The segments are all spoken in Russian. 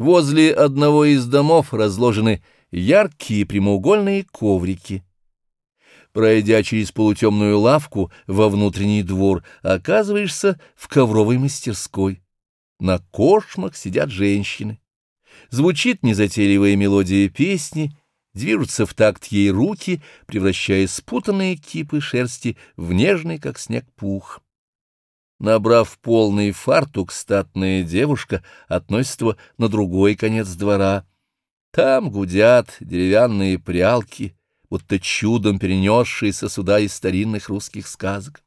Возле одного из домов разложены яркие прямоугольные коврики. Пройдя через полутемную лавку во внутренний двор, оказываешься в ковровой мастерской. На кошмах сидят женщины. Звучит незатейливая мелодия песни, движутся в такт ей руки, превращая спутанные кипы шерсти в нежный, как снег, пух. Набрав полный фартук, статная девушка относит его на другой конец двора. Там гудят деревянные прялки, будто чудом перенесшиеся сюда из старинных русских сказок.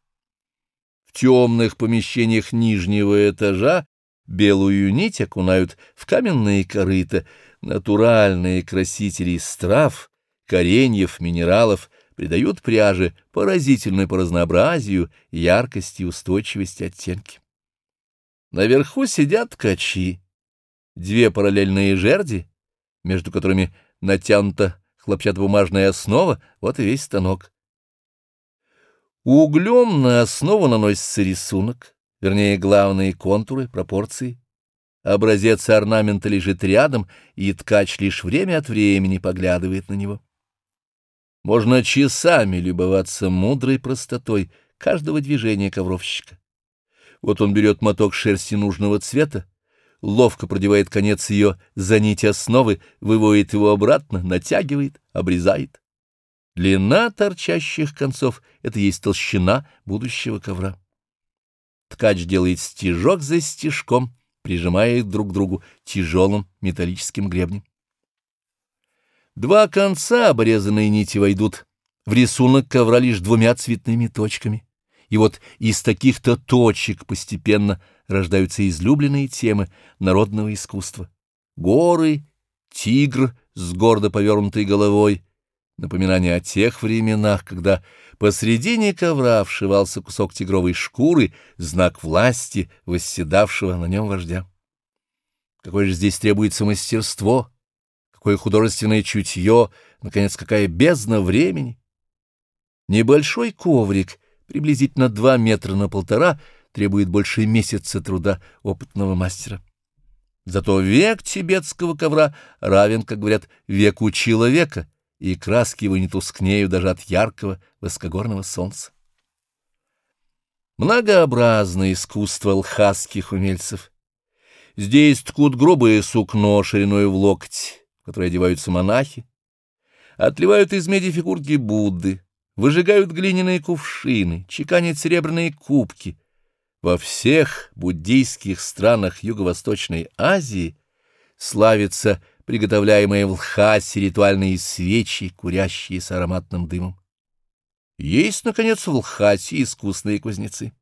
В темных помещениях нижнего этажа белую нить окунают в каменные корыта, натуральные красители из трав, кореньев, минералов — придают пряже поразительную по разнообразию, яркости и устойчивости оттенки. Наверху сидят ткачи, две параллельные жерди, между которыми натянута хлопчатобумажная основа, вот и весь станок. Углем на основу наносится рисунок, вернее, главные контуры, пропорции. Образец орнамента лежит рядом, и ткач лишь время от времени поглядывает на него. Можно часами любоваться мудрой простотой каждого движения ковровщика. Вот он берет моток шерсти нужного цвета, ловко продевает конец ее за нить основы, выводит его обратно, натягивает, обрезает. Длина торчащих концов — это есть толщина будущего ковра. Ткач делает стежок за стежком, прижимая их друг к другу тяжелым металлическим гребнем. Два конца обрезанной нити войдут в рисунок ковра лишь двумя цветными точками. И вот из таких-то точек постепенно рождаются излюбленные темы народного искусства. Горы, тигр с гордо повернутой головой, напоминание о тех временах, когда посредине ковра вшивался кусок тигровой шкуры, знак власти, восседавшего на нем вождя. Какое же здесь требуется мастерство — какое художественное чутье, наконец, какая бездна времени. Небольшой коврик, приблизительно два метра на полтора, требует больше месяца труда опытного мастера. Зато век тибетского ковра равен, как говорят, веку человека, и краски его не тускнеют даже от яркого воскогорного солнца. Многообразное искусство лхасских умельцев. Здесь ткут грубое сукно шириной в локоть, в которые одеваются монахи, отливают из меди фигурки Будды, выжигают глиняные кувшины, чеканят серебряные кубки. Во всех буддийских странах Юго-Восточной Азии славятся приготовляемые в Лхасе ритуальные свечи, курящие с ароматным дымом. Есть, наконец, в Лхасе искусные кузнецы.